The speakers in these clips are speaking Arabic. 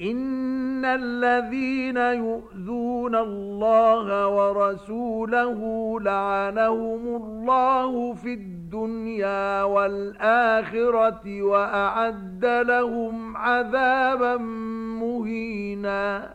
ان الذين يؤذون الله ورسوله لعنهم الله في الدنيا والاخره واعد لهم عذابا مهينا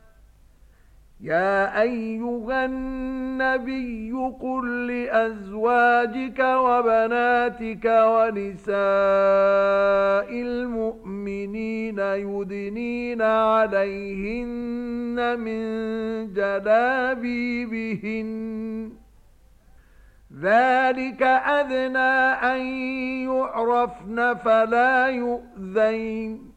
يا أيها النبي قل لأزواجك وبناتك ونساء المؤمنين يدنين عليهن من جلابيبهن. ذلك أذنى أن يعرفن فلا يؤذين.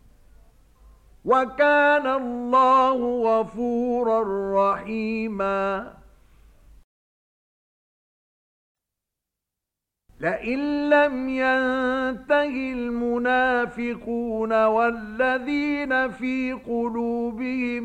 وَكَانَ اللَّهُ غَفُورًا رَّحِيمًا. لئن لم ينتهي المنافقون والذين في قلوبهم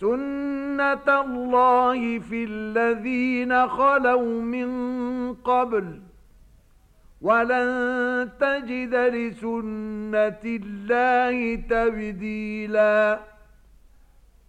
سُنَّةَ اللَّهِ فِي الَّذِينَ خَلَوْا مِن قَبْلُ وَلَن تَجِدَ لِسُنَّةِ اللَّهِ تَبْدِيلًا